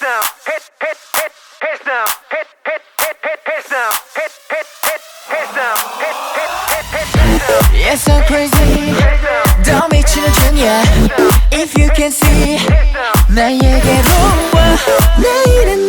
now, hit, hit, hit, hit now, hit, hit, hit, hit, hit now, hit, hit, hit, hit now, hit, hit, hit, hit, hit now, It's so crazy hit now, 더 미치는 중이야 If you can see hit now. 나에게로 와 내일은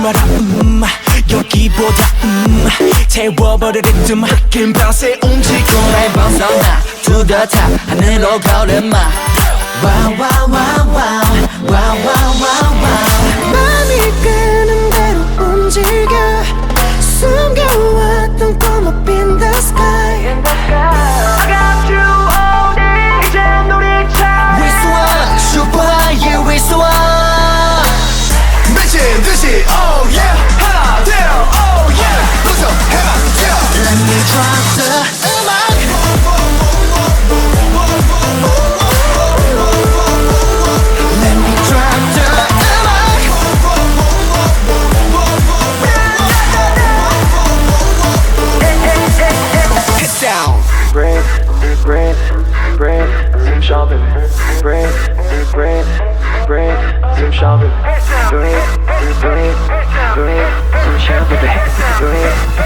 마라 음 여기보다 음 태워버릴 리듬 긴 밤새 움직여. 날 벗어나 top 하늘로 걸음마. wow Do it, Do it, do it, do it, do it, do it, do it, do it, Do it.